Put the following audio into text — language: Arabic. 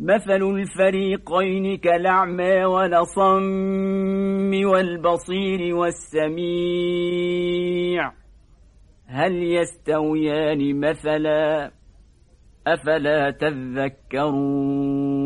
مثل الفريقين كالأعمى ولصم والبصير والسميع. هل يستويان مثلا؟ أفلا تذكرون؟